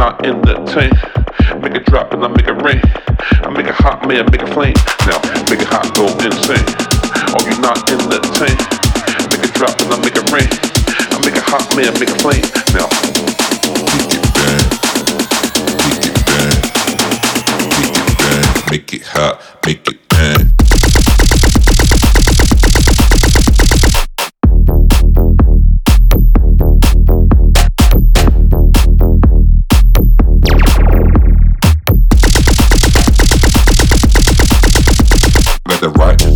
not in the tank? Make it drop and I make it rain. I make it hot, man, make it flame. Now, make it hot, go insane. Oh, you not in the tank? Make it drop and I make it rain. I make it hot, man, make it flame. Now, make it hot, make it the right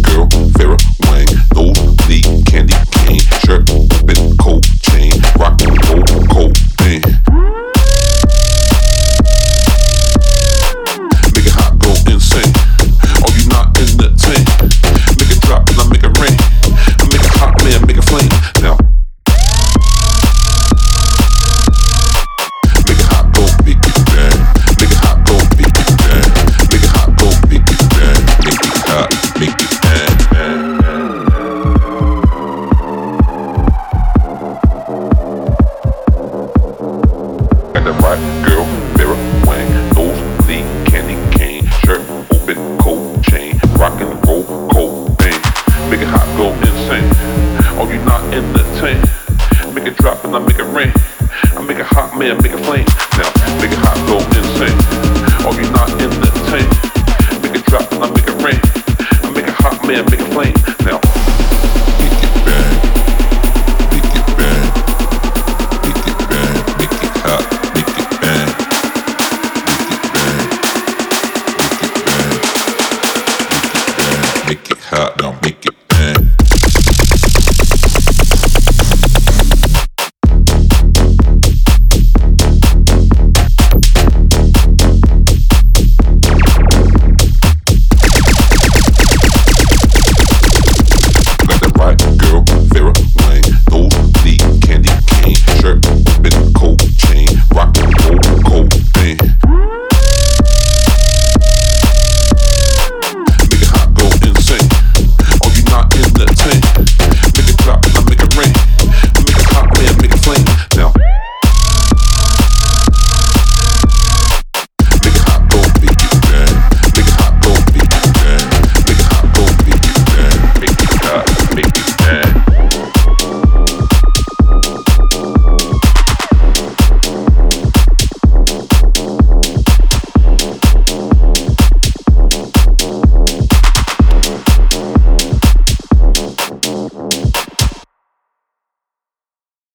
The right girl, mirror, Wang, nose, lead, candy cane, shirt open, cold chain, rock and roll, cold thing. Make it hot, go insane. Oh, you not in the tank? Make it drop and I make it rain. I make it hot, man, make it flame. Now, make it hot, go insane. Oh, you not in